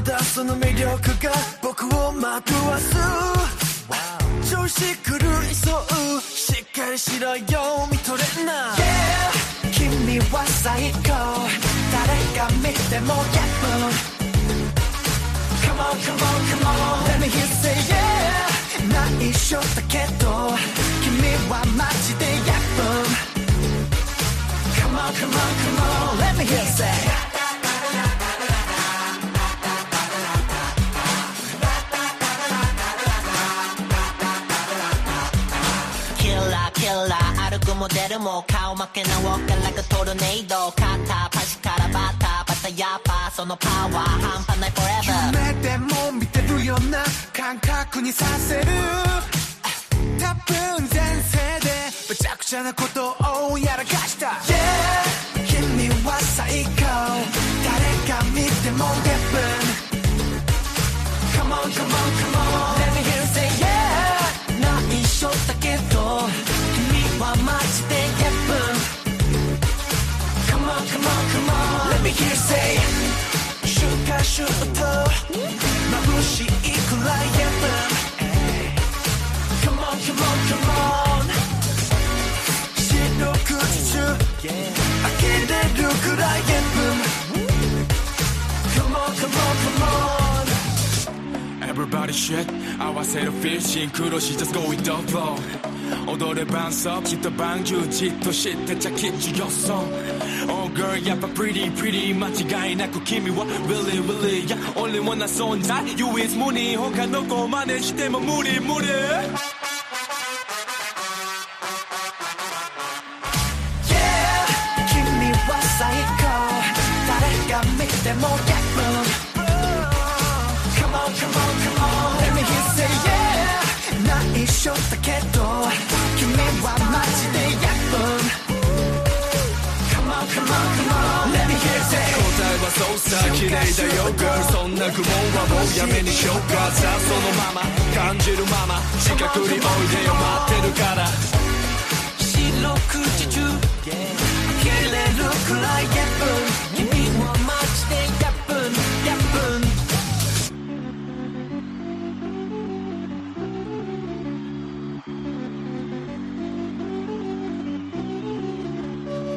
れ出すその魅力が僕を惑わす。調子狂いそう。しっかりしろよ。見とれんな、yeah、君は最高。誰が見ても Yeah Come on, come on, come on. Let me hear you say yeah 内緒だけど。君はマジでラー歩くモデルも顔負けなウォーカーラクトルネード肩パシからバタバタやっぱそのパワー半端ないフォレバー夢でも見てるような感覚にさせる。多ん前世でむちゃくちゃなことをや say 슈가 슈부터 마부시 이끌라 Come on come on come on 시도 그주주 아끼는 누구라 예쁨 Come on come on come on Everybody shake our set of feel 싱크로 시작 go with the flow 오늘의 shit. 짙어 방주 짙어 시대 짝힌 주였어 Oh girl やっぱ pretty pretty 間違いなく君は really really yeah only one な存在 You is 無理他の子真似しても無理無理 Yeah 君は最高誰が見ても Get boom Come on, come on, come on Let me hear you say yeah 内緒だけど 答えはそうさ綺麗だよ girl そんな愚問はもうやめにしようか。さそのまま。感じるまま。近くにおいでよ待ってるから。四六時中開け。れるくらいゲップ